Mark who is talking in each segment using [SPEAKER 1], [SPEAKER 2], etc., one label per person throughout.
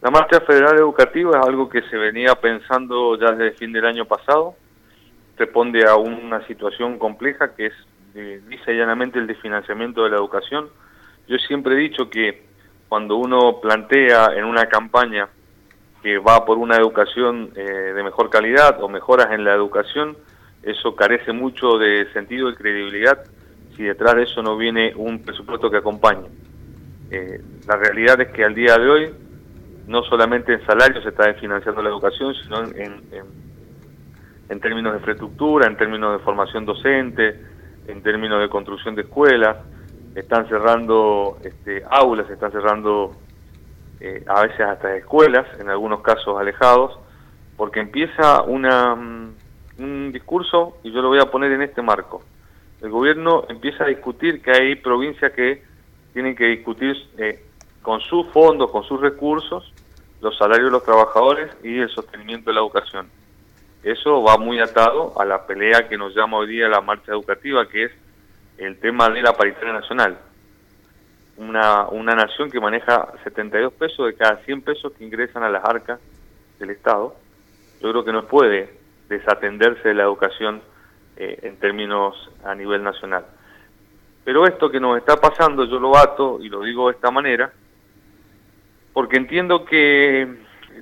[SPEAKER 1] La marcha federal educativa es algo que se venía pensando ya desde el fin del año pasado. Responde a una situación compleja que es, eh, dice llanamente, el desfinanciamiento de la educación. Yo siempre he dicho que cuando uno plantea en una campaña que va por una educación eh, de mejor calidad o mejoras en la educación, eso carece mucho de sentido y credibilidad si detrás de eso no viene un presupuesto que acompañe. Eh, la realidad es que al día de hoy no solamente en salarios se está financiando la educación, sino en, en, términos de infraestructura, en términos de formación docente, en términos de construcción de escuelas, están cerrando este, aulas, están cerrando eh, a veces hasta escuelas, en algunos casos alejados, porque empieza una, mm, un discurso, y yo lo voy a poner en este marco. El gobierno empieza a discutir que hay provincias que tienen que discutir eh, con sus fondos, con sus recursos, los salarios de los trabajadores y el sostenimiento de la educación. Eso va muy atado a la pelea que nos llama hoy día la marcha educativa, que es el tema de la paritaria nacional. Una, una nación que maneja 72 pesos de cada 100 pesos que ingresan a las arcas del Estado. Yo creo que no puede desatenderse de la educación eh, en términos a nivel nacional. Pero esto que nos está pasando, yo lo ato y lo digo de esta manera, porque entiendo que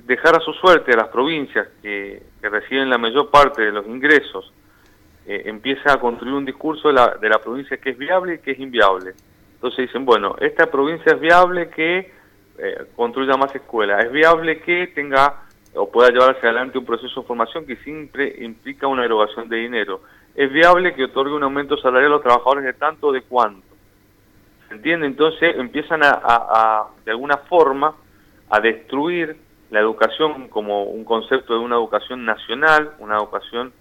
[SPEAKER 1] dejar a su suerte a las provincias que, reciben la mayor parte de los ingresos eh, empieza a construir un discurso de la, de la provincia que es viable y que es inviable. Entonces dicen, bueno, esta provincia es viable que eh, construya más escuelas, es viable que tenga o pueda llevar hacia adelante un proceso de formación que siempre implica una erogación de dinero. Es viable que otorgue un aumento salarial a los trabajadores de tanto o de cuánto. ¿Se entiende? Entonces empiezan a de alguna forma, a destruir la educación como un concepto de una educación nacional, una educación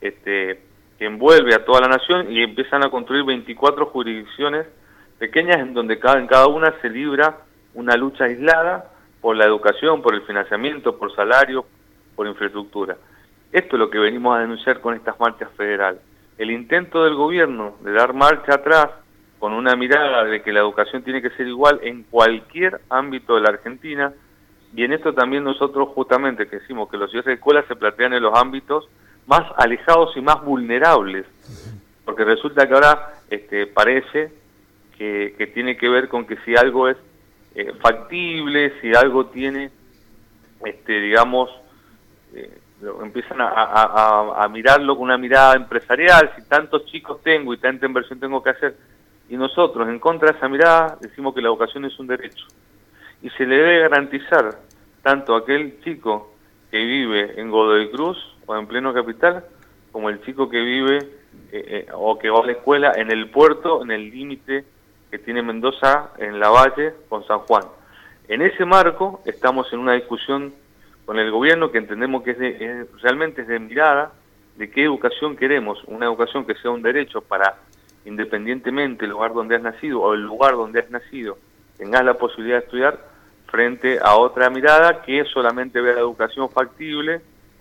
[SPEAKER 1] este, que envuelve a toda la nación y empiezan a construir 24 jurisdicciones pequeñas en donde cada, en cada una se libra una lucha aislada por la educación, por el financiamiento, por salario, por infraestructura. Esto es lo que venimos a denunciar con estas marchas federales. El intento del gobierno de dar marcha atrás con una mirada de que la educación tiene que ser igual en cualquier ámbito de la Argentina, y en esto también nosotros justamente que decimos que los ciudades de escuelas se plantean en los ámbitos más alejados y más vulnerables, porque resulta que ahora este, parece que, tiene que ver con que si algo es eh, factible, si algo tiene, este, digamos, eh, empiezan a, mirarlo con una mirada empresarial, si tantos chicos tengo y tanta inversión tengo que hacer, y nosotros, en contra de esa mirada, decimos que la educación es un derecho. Y se le debe garantizar tanto a aquel chico que vive en Godoy Cruz o en pleno capital, como el chico que vive eh, eh, o que va a la escuela en el puerto, en el límite que tiene Mendoza en la Valle con San Juan. En ese marco estamos en una discusión con el gobierno que entendemos que es, realmente es de mirada de qué educación queremos, una educación que sea un derecho para independientemente del lugar donde has nacido o el lugar donde has nacido, tengas la posibilidad de estudiar frente a otra mirada que solamente ve la educación factible,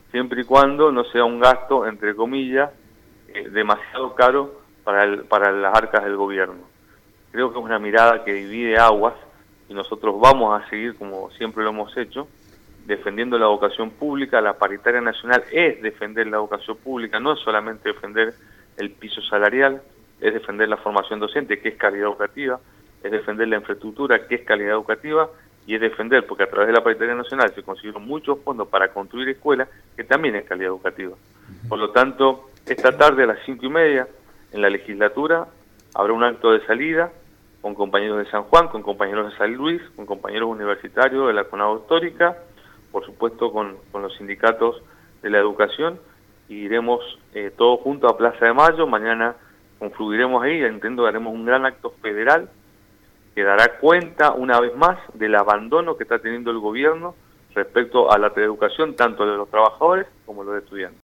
[SPEAKER 1] siempre y cuando no sea un gasto, entre comillas, eh, demasiado caro para, el, para las arcas del gobierno. Creo que es una mirada que divide aguas y nosotros vamos a seguir, como siempre lo hemos hecho, defendiendo la educación pública. La paritaria nacional es defender la educación pública, no es solamente defender el piso salarial, es defender la formación docente, que es calidad educativa, es defender la infraestructura, que es calidad educativa, y es defender, porque a través de la paritaria nacional se consiguieron muchos fondos para construir escuelas, que también es calidad educativa. Por lo tanto, esta tarde a las cinco y media, en la legislatura, habrá un acto de salida con compañeros de San Juan, con compañeros de San Luis, con compañeros universitarios de la CONADO Histórica, por supuesto con, con los sindicatos de la educación, y iremos eh, todos juntos a Plaza de Mayo, mañana confluiremos ahí, entiendo que haremos un gran acto federal que dará cuenta una vez más del abandono que está teniendo el gobierno respecto a la educación tanto de los trabajadores como de los estudiantes.